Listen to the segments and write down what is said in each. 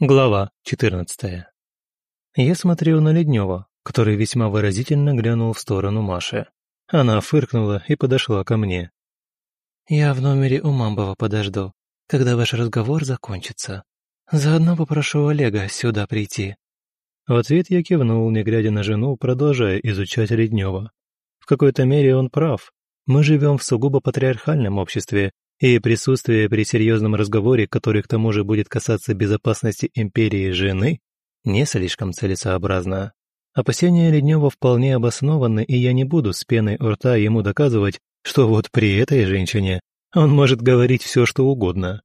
Глава 14. Я смотрел на Леднева, который весьма выразительно глянул в сторону Маши. Она фыркнула и подошла ко мне. «Я в номере у Мамбова подожду, когда ваш разговор закончится. Заодно попрошу Олега сюда прийти». В ответ я кивнул, не глядя на жену, продолжая изучать Леднева. В какой-то мере он прав. Мы живем в сугубо патриархальном обществе, и присутствие при серьезном разговоре, который к тому же будет касаться безопасности империи жены, не слишком целесообразно. Опасения Леднева вполне обоснованы, и я не буду с пеной у рта ему доказывать, что вот при этой женщине он может говорить все, что угодно.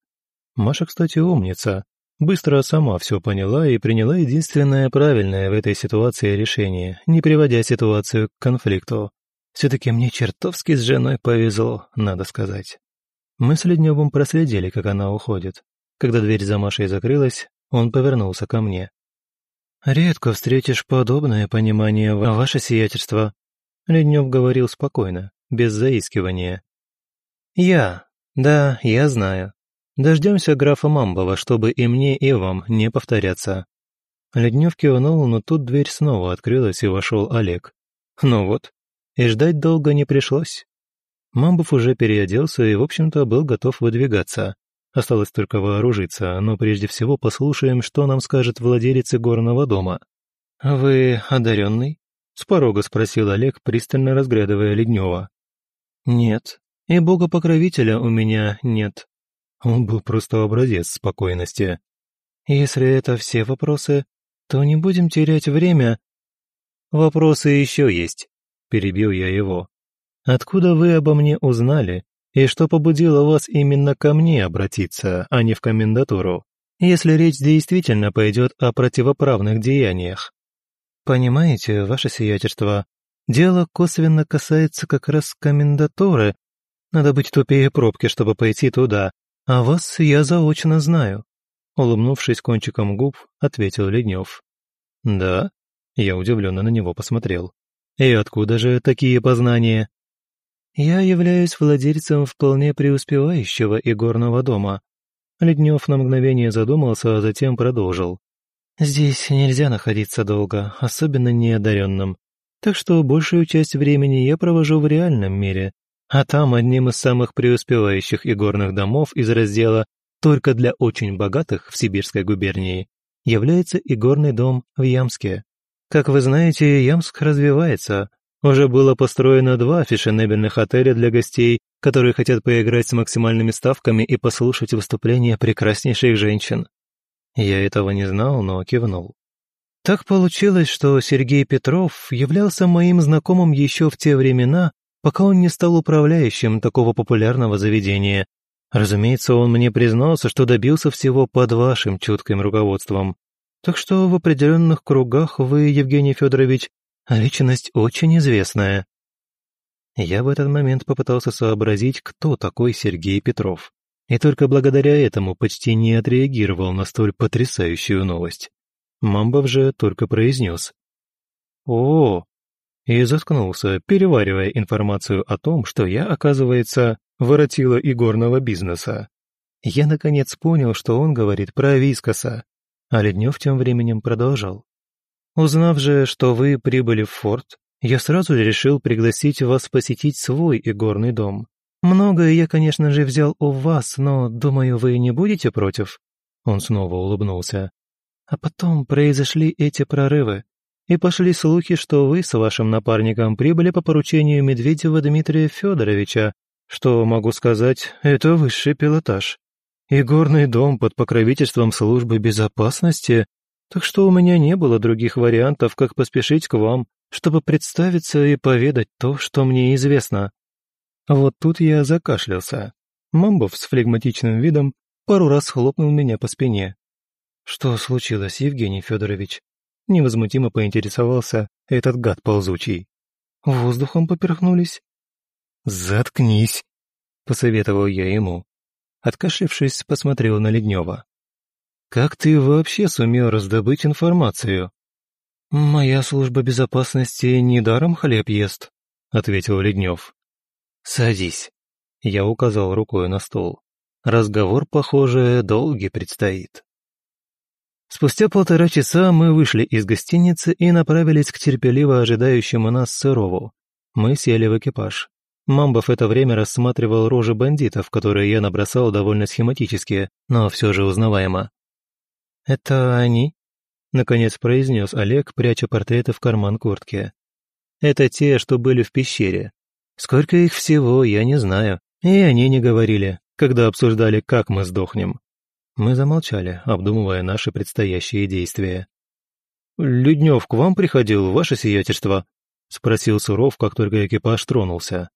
Маша, кстати, умница. Быстро сама все поняла и приняла единственное правильное в этой ситуации решение, не приводя ситуацию к конфликту. Все-таки мне чертовски с женой повезло, надо сказать. Мы с Ледневым проследили, как она уходит. Когда дверь за Машей закрылась, он повернулся ко мне. «Редко встретишь подобное понимание, ваше сиятельство», — Леднев говорил спокойно, без заискивания. «Я, да, я знаю. Дождемся графа Мамбова, чтобы и мне, и вам не повторяться». Леднев кивнул, но тут дверь снова открылась, и вошел Олег. Ну вот, и ждать долго не пришлось. Мамбов уже переоделся и, в общем-то, был готов выдвигаться. Осталось только вооружиться, но прежде всего послушаем, что нам скажет владелец горного дома. «Вы одаренный?» — с порога спросил Олег, пристально разглядывая Леднева. «Нет, и бога-покровителя у меня нет». Он был просто образец спокойности. «Если это все вопросы, то не будем терять время». «Вопросы еще есть», — перебил я его. Откуда вы обо мне узнали, и что побудило вас именно ко мне обратиться, а не в комендатуру, если речь действительно пойдет о противоправных деяниях? Понимаете, ваше сиятельство, дело косвенно касается как раз комендатуры. Надо быть тупее пробки, чтобы пойти туда, а вас я заочно знаю. Улыбнувшись кончиком губ, ответил Леднев. «Да?» Я удивленно на него посмотрел. «И откуда же такие познания?» Я являюсь владельцем вполне преуспевающего игорного дома. Леднев на мгновение задумался, а затем продолжил. Здесь нельзя находиться долго, особенно неодаренным. Так что большую часть времени я провожу в реальном мире, а там одним из самых преуспевающих игорных домов из раздела «Только для очень богатых» в Сибирской губернии является игорный дом в Ямске. Как вы знаете, Ямск развивается, уже было построено два фешенебельных отеля для гостей, которые хотят поиграть с максимальными ставками и послушать выступления прекраснейших женщин. Я этого не знал, но кивнул. Так получилось, что Сергей Петров являлся моим знакомым еще в те времена, пока он не стал управляющим такого популярного заведения. Разумеется, он мне признался, что добился всего под вашим чутким руководством. Так что в определенных кругах вы, Евгений Федорович, Личность очень известная. Я в этот момент попытался сообразить, кто такой Сергей Петров. И только благодаря этому почти не отреагировал на столь потрясающую новость. Мамбов же только произнес. «О!» и заткнулся, переваривая информацию о том, что я, оказывается, воротила игорного бизнеса. Я, наконец, понял, что он говорит про Вискоса, а Леднев тем временем продолжал. Узнав же, что вы прибыли в форт, я сразу решил пригласить вас посетить свой игорный дом. Многое я, конечно же, взял у вас, но, думаю, вы не будете против?» Он снова улыбнулся. «А потом произошли эти прорывы, и пошли слухи, что вы с вашим напарником прибыли по поручению Медведева Дмитрия Федоровича, что, могу сказать, это высший пилотаж. Игорный дом под покровительством службы безопасности так что у меня не было других вариантов, как поспешить к вам, чтобы представиться и поведать то, что мне известно. Вот тут я закашлялся. Мамбов с флегматичным видом пару раз хлопнул меня по спине. «Что случилось, Евгений Федорович?» Невозмутимо поинтересовался этот гад ползучий. «Воздухом поперхнулись?» «Заткнись!» — посоветовал я ему. Откашлившись, посмотрел на Леднева. Как ты вообще сумел раздобыть информацию? Моя служба безопасности недаром хлеб ест, ответил Леднев. Садись. Я указал рукой на стол. Разговор, похоже, долгий предстоит. Спустя полтора часа мы вышли из гостиницы и направились к терпеливо ожидающему нас Сырову. Мы сели в экипаж. Мамбов в это время рассматривал рожи бандитов, которые я набросал довольно схематически, но все же узнаваемо. «Это они?» — наконец произнес Олег, пряча портреты в карман куртки. «Это те, что были в пещере. Сколько их всего, я не знаю, и они не говорили, когда обсуждали, как мы сдохнем. Мы замолчали, обдумывая наши предстоящие действия. «Леднев к вам приходил, ваше сиятельство?» — спросил Суров, как только экипаж тронулся.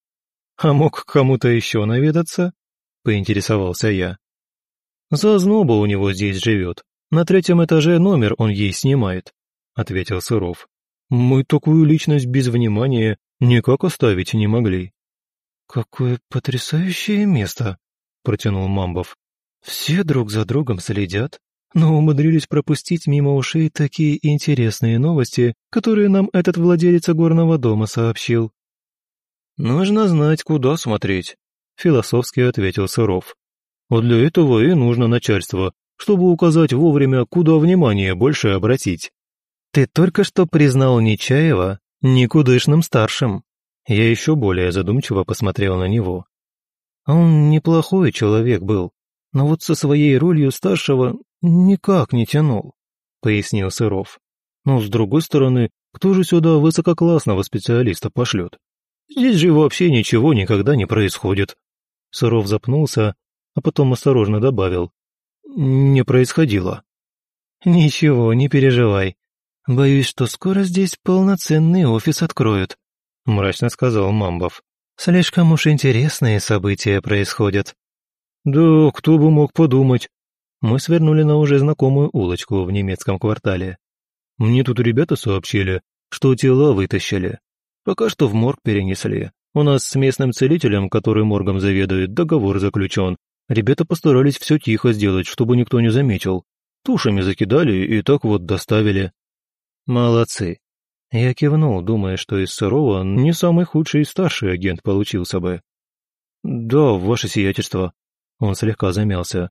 «А мог к кому-то еще наведаться?» — поинтересовался я. «Зазноба у него здесь живет. На третьем этаже номер он ей снимает», — ответил Суров. «Мы такую личность без внимания никак оставить не могли». «Какое потрясающее место!» — протянул Мамбов. Все друг за другом следят, но умудрились пропустить мимо ушей такие интересные новости, которые нам этот владелец горного дома сообщил. «Нужно знать, куда смотреть», — философски ответил Сыров. «А для этого и нужно начальство, чтобы указать вовремя, куда внимание больше обратить». «Ты только что признал Нечаева никудышным старшим». Я еще более задумчиво посмотрел на него. Он неплохой человек был, но вот со своей ролью старшего никак не тянул», — пояснил Сыров. «Но с другой стороны, кто же сюда высококлассного специалиста пошлет? Здесь же вообще ничего никогда не происходит». Сыров запнулся, а потом осторожно добавил. «Не происходило». «Ничего, не переживай. Боюсь, что скоро здесь полноценный офис откроют», — мрачно сказал Мамбов. «Слишком уж интересные события происходят». «Да кто бы мог подумать». Мы свернули на уже знакомую улочку в немецком квартале. Мне тут ребята сообщили, что тела вытащили. Пока что в морг перенесли. У нас с местным целителем, который моргом заведует, договор заключен. Ребята постарались все тихо сделать, чтобы никто не заметил. Тушами закидали и так вот доставили. Молодцы. Я кивнул, думая, что из Сырова не самый худший старший агент получился бы. Да, ваше сиятельство. Он слегка замялся.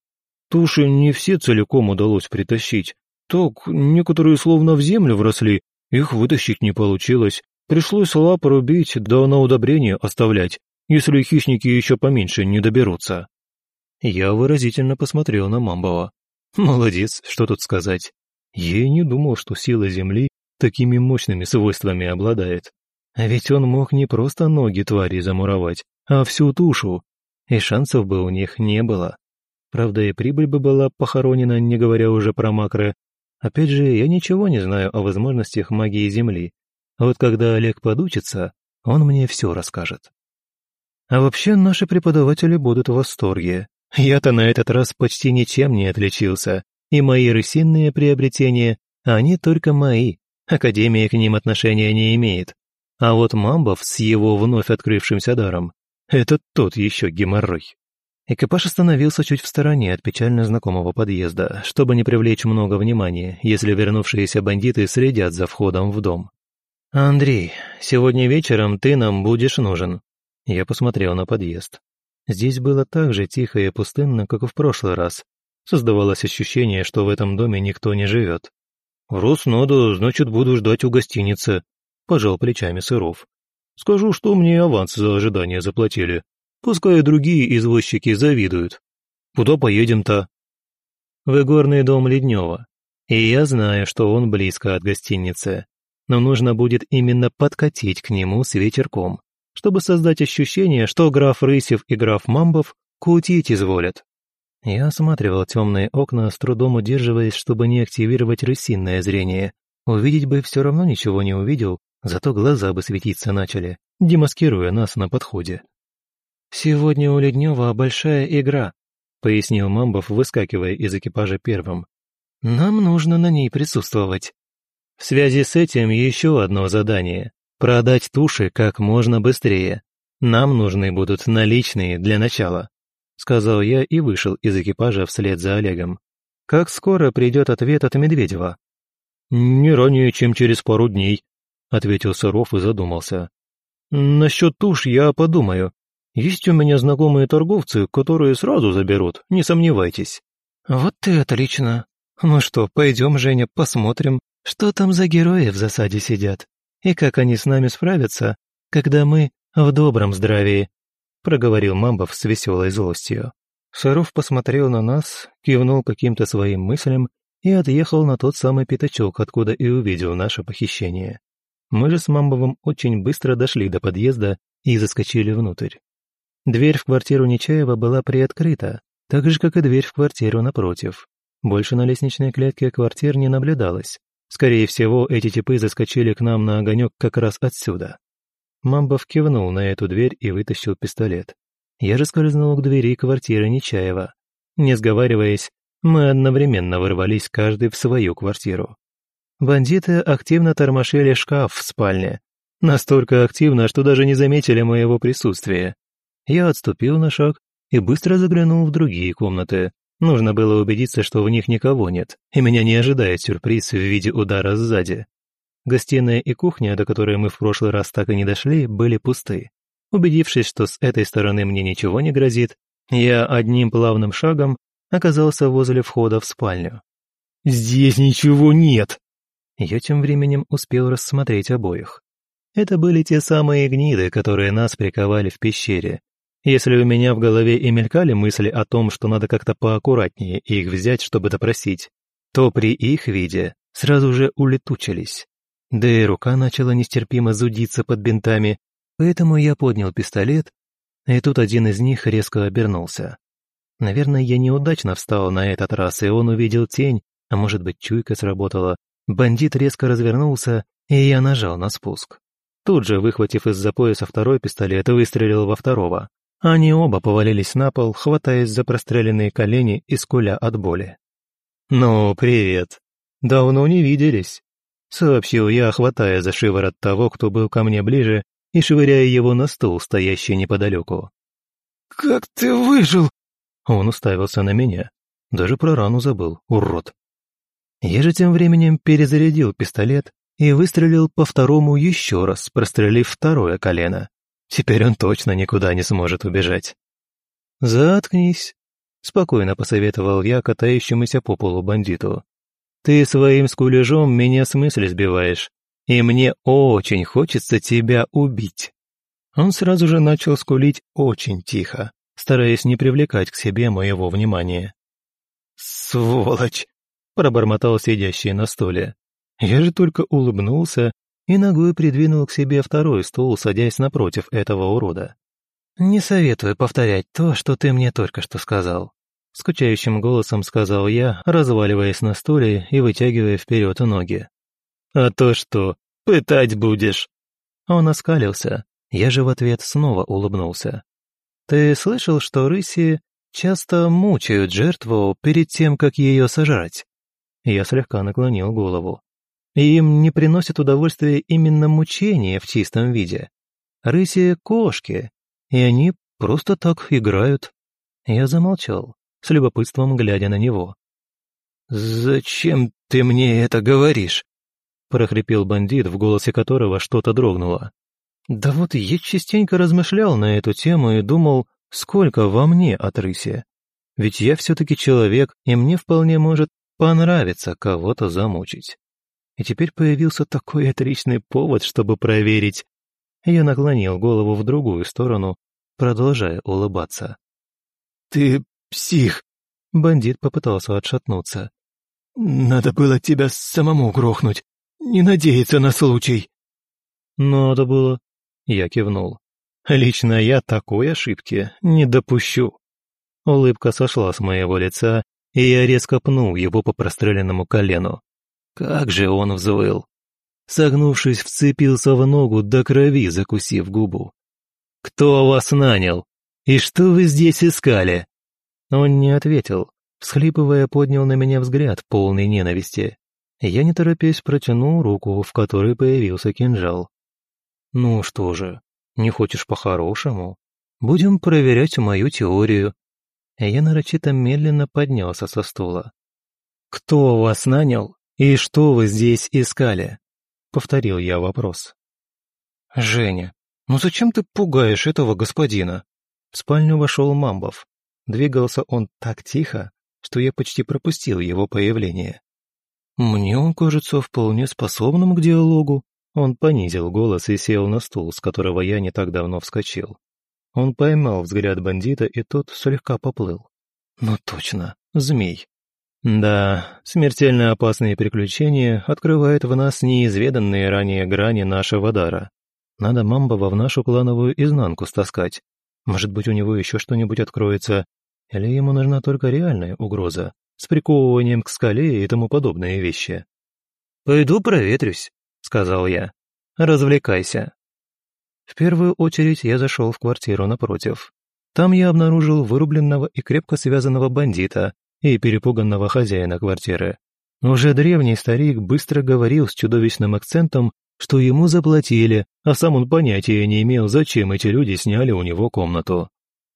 Туши не все целиком удалось притащить. Так, некоторые словно в землю вросли, их вытащить не получилось. Пришлось лап рубить, да на удобрение оставлять, если хищники еще поменьше не доберутся. Я выразительно посмотрел на Мамбова. Молодец, что тут сказать. Я не думал, что сила Земли такими мощными свойствами обладает. А ведь он мог не просто ноги твари замуровать, а всю тушу, и шансов бы у них не было. Правда, и прибыль бы была похоронена, не говоря уже про макро. Опять же, я ничего не знаю о возможностях магии Земли. Вот когда Олег подучится, он мне все расскажет. А вообще наши преподаватели будут в восторге. Я-то на этот раз почти ничем не отличился, и мои рысинные приобретения, они только мои, Академия к ним отношения не имеет. А вот Мамбов с его вновь открывшимся даром это тот еще геморрой. Экипаж остановился чуть в стороне от печально знакомого подъезда, чтобы не привлечь много внимания, если вернувшиеся бандиты следят за входом в дом. «Андрей, сегодня вечером ты нам будешь нужен». Я посмотрел на подъезд. Здесь было так же тихо и пустынно, как и в прошлый раз. Создавалось ощущение, что в этом доме никто не живет. «Раз надо, значит, буду ждать у гостиницы», – пожал плечами Сыров. Скажу, что мне аванс за ожидание заплатили. Пускай другие извозчики завидуют. Куда поедем-то? В игорный дом Леднева. И я знаю, что он близко от гостиницы. Но нужно будет именно подкатить к нему с ветерком, чтобы создать ощущение, что граф Рысев и граф Мамбов кутить изволят. Я осматривал темные окна, с трудом удерживаясь, чтобы не активировать рысинное зрение. Увидеть бы все равно ничего не увидел, Зато глаза бы светиться начали, демаскируя нас на подходе. «Сегодня у Леднева большая игра», — пояснил Мамбов, выскакивая из экипажа первым. «Нам нужно на ней присутствовать». В связи с этим еще одно задание — продать туши как можно быстрее. Нам нужны будут наличные для начала», — сказал я и вышел из экипажа вслед за Олегом. «Как скоро придет ответ от Медведева?» «Не ранее, чем через пару дней», ответил Сыров и задумался. «Насчет туш я подумаю. Есть у меня знакомые торговцы, которые сразу заберут, не сомневайтесь». «Вот ты отлично. «Ну что, пойдем, Женя, посмотрим, что там за герои в засаде сидят, и как они с нами справятся, когда мы в добром здравии», проговорил Мамбов с веселой злостью. Шаров посмотрел на нас, кивнул каким-то своим мыслям и отъехал на тот самый пятачок, откуда и увидел наше похищение. Мы же с Мамбовым очень быстро дошли до подъезда и заскочили внутрь. Дверь в квартиру Нечаева была приоткрыта, так же, как и дверь в квартиру напротив. Больше на лестничной клетке квартир не наблюдалось. Скорее всего, эти типы заскочили к нам на огонек как раз отсюда. Мамбов кивнул на эту дверь и вытащил пистолет. Я же скользнул к двери квартиры Нечаева. Не сговариваясь, мы одновременно ворвались каждый в свою квартиру. Бандиты активно тормошили шкаф в спальне. Настолько активно, что даже не заметили моего присутствия. Я отступил на шаг и быстро заглянул в другие комнаты. Нужно было убедиться, что в них никого нет, и меня не ожидает сюрприз в виде удара сзади. Гостиная и кухня, до которой мы в прошлый раз так и не дошли, были пусты. Убедившись, что с этой стороны мне ничего не грозит, я одним плавным шагом оказался возле входа в спальню. «Здесь ничего нет!» Я тем временем успел рассмотреть обоих. Это были те самые гниды, которые нас приковали в пещере, если у меня в голове и мелькали мысли о том, что надо как-то поаккуратнее их взять, чтобы допросить, то при их виде сразу же улетучились. Да и рука начала нестерпимо зудиться под бинтами, поэтому я поднял пистолет, и тут один из них резко обернулся. Наверное, я неудачно встал на этот раз, и он увидел тень, а может быть, чуйка сработала. Бандит резко развернулся, и я нажал на спуск. Тут же, выхватив из-за пояса второй пистолет, выстрелил во второго. Они оба повалились на пол, хватаясь за простреленные колени и скуля от боли. «Ну, привет. Давно не виделись», — сообщил я, хватая за шиворот того, кто был ко мне ближе, и швыряя его на стул, стоящий неподалеку. «Как ты выжил?» Он уставился на меня. Даже про рану забыл, урод. Я же тем временем перезарядил пистолет и выстрелил по второму еще раз, прострелив второе колено. Теперь он точно никуда не сможет убежать. «Заткнись», — спокойно посоветовал я катающемуся по полу бандиту. «Ты своим скулежом меня с мысли сбиваешь, и мне очень хочется тебя убить». Он сразу же начал скулить очень тихо, стараясь не привлекать к себе моего внимания. «Сволочь!» — пробормотал сидящий на стуле. Я же только улыбнулся и ногой придвинул к себе второй стул, садясь напротив этого урода. «Не советую повторять то, что ты мне только что сказал», — скучающим голосом сказал я, разваливаясь на стуле и вытягивая вперед ноги. «А то что, пытать будешь?» Он оскалился, я же в ответ снова улыбнулся. «Ты слышал, что рыси часто мучают жертву перед тем, как ее сожрать?» Я слегка наклонил голову. И им не приносит удовольствия именно мучения в чистом виде. Рыси — кошки, и они просто так играют. Я замолчал, с любопытством глядя на него. «Зачем ты мне это говоришь?» прохрипел бандит, в голосе которого что-то дрогнуло. «Да вот я частенько размышлял на эту тему и думал, сколько во мне от рыси. Ведь я все-таки человек, и мне вполне может понравиться кого-то замучить. И теперь появился такой отличный повод, чтобы проверить. Я наклонил голову в другую сторону, продолжая улыбаться. «Ты псих!» Бандит попытался отшатнуться. «Надо было тебя самому грохнуть, не надеяться на случай». «Надо было», — я кивнул. «Лично я такой ошибки не допущу». Улыбка сошла с моего лица, и я резко пнул его по простреленному колену. Как же он взвыл! Согнувшись, вцепился в ногу до крови, закусив губу. «Кто вас нанял? И что вы здесь искали?» Он не ответил, всхлипывая, поднял на меня взгляд, полный ненависти. Я, не торопясь, протянул руку, в которой появился кинжал. «Ну что же, не хочешь по-хорошему? Будем проверять мою теорию». Я нарочито медленно поднялся со стула. «Кто вас нанял «И что вы здесь искали?» — повторил я вопрос. «Женя, ну зачем ты пугаешь этого господина?» В спальню вошел Мамбов. Двигался он так тихо, что я почти пропустил его появление. «Мне он кажется вполне способным к диалогу». Он понизил голос и сел на стул, с которого я не так давно вскочил. Он поймал взгляд бандита, и тот слегка поплыл. «Ну точно, змей». Да, смертельно опасные приключения открывают в нас неизведанные ранее грани нашего дара. Надо Мамбова в нашу клановую изнанку стаскать. Может быть, у него еще что-нибудь откроется, или ему нужна только реальная угроза, с приковыванием к скале и тому подобные вещи. «Пойду проветрюсь», — сказал я. «Развлекайся». В первую очередь я зашел в квартиру напротив. Там я обнаружил вырубленного и крепко связанного бандита и перепуганного хозяина квартиры. Уже древний старик быстро говорил с чудовищным акцентом, что ему заплатили, а сам он понятия не имел, зачем эти люди сняли у него комнату.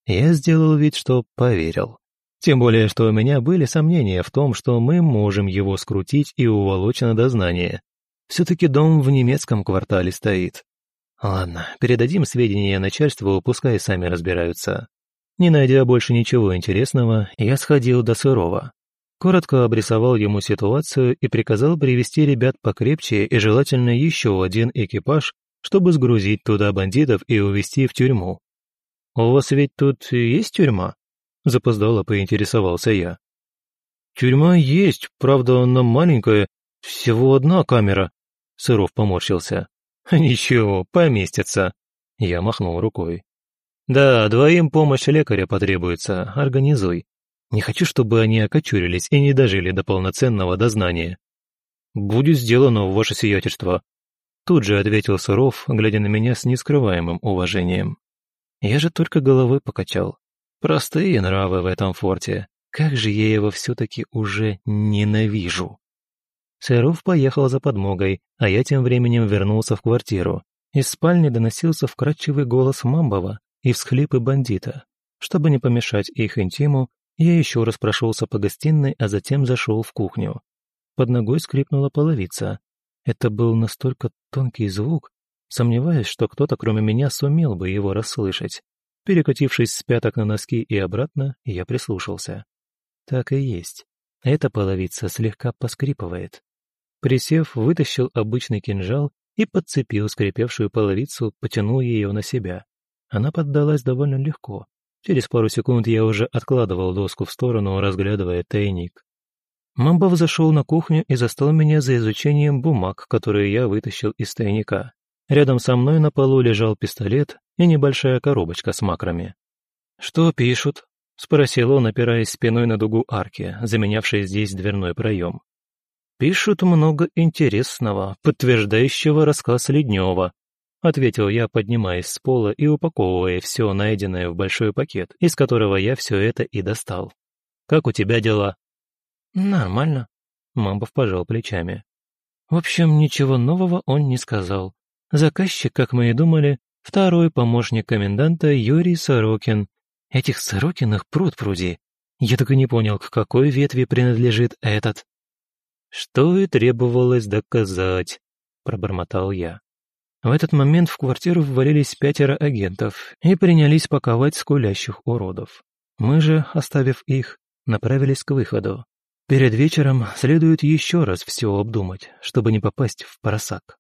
Я сделал вид, что поверил. Тем более, что у меня были сомнения в том, что мы можем его скрутить и уволочь на дознание. Все-таки дом в немецком квартале стоит. Ладно, передадим сведения начальству, пускай сами разбираются. Не найдя больше ничего интересного, я сходил до Сырова. Коротко обрисовал ему ситуацию и приказал привести ребят покрепче и желательно еще один экипаж, чтобы сгрузить туда бандитов и увезти в тюрьму. «У вас ведь тут есть тюрьма?» – запоздало поинтересовался я. «Тюрьма есть, правда, она маленькая, всего одна камера», – Сыров поморщился. «Ничего, поместится», – я махнул рукой. «Да, двоим помощь лекаря потребуется, организуй. Не хочу, чтобы они окочурились и не дожили до полноценного дознания». «Будет сделано, ваше сиятельство», – тут же ответил Суров, глядя на меня с нескрываемым уважением. Я же только головой покачал. Простые нравы в этом форте. Как же я его все-таки уже ненавижу. Сыров поехал за подмогой, а я тем временем вернулся в квартиру. Из спальни доносился вкрадчивый голос Мамбова и всхлипы бандита. Чтобы не помешать их интиму, я еще раз прошелся по гостиной, а затем зашел в кухню. Под ногой скрипнула половица. Это был настолько тонкий звук, Сомневаюсь, что кто-то кроме меня сумел бы его расслышать. Перекатившись с пяток на носки и обратно, я прислушался. Так и есть. Эта половица слегка поскрипывает. Присев, вытащил обычный кинжал и подцепил скрипевшую половицу, потянул ее на себя. Она поддалась довольно легко. Через пару секунд я уже откладывал доску в сторону, разглядывая тайник. Мамбов зашел на кухню и застал меня за изучением бумаг, которые я вытащил из тайника. Рядом со мной на полу лежал пистолет и небольшая коробочка с макрами. «Что пишут?» — спросил он, опираясь спиной на дугу арки, заменявшей здесь дверной проем. «Пишут много интересного, подтверждающего рассказ Леднева», — ответил я, поднимаясь с пола и упаковывая все найденное в большой пакет, из которого я все это и достал. «Как у тебя дела?» «Нормально», — Мамбов пожал плечами. В общем, ничего нового он не сказал. Заказчик, как мы и думали, второй помощник коменданта Юрий Сорокин. Этих Сорокиных пруд пруди. Я так и не понял, к какой ветви принадлежит этот. Что и требовалось доказать, пробормотал я. В этот момент в квартиру ввалились пятеро агентов и принялись паковать скулящих уродов. Мы же, оставив их, направились к выходу. Перед вечером следует еще раз все обдумать, чтобы не попасть в просак.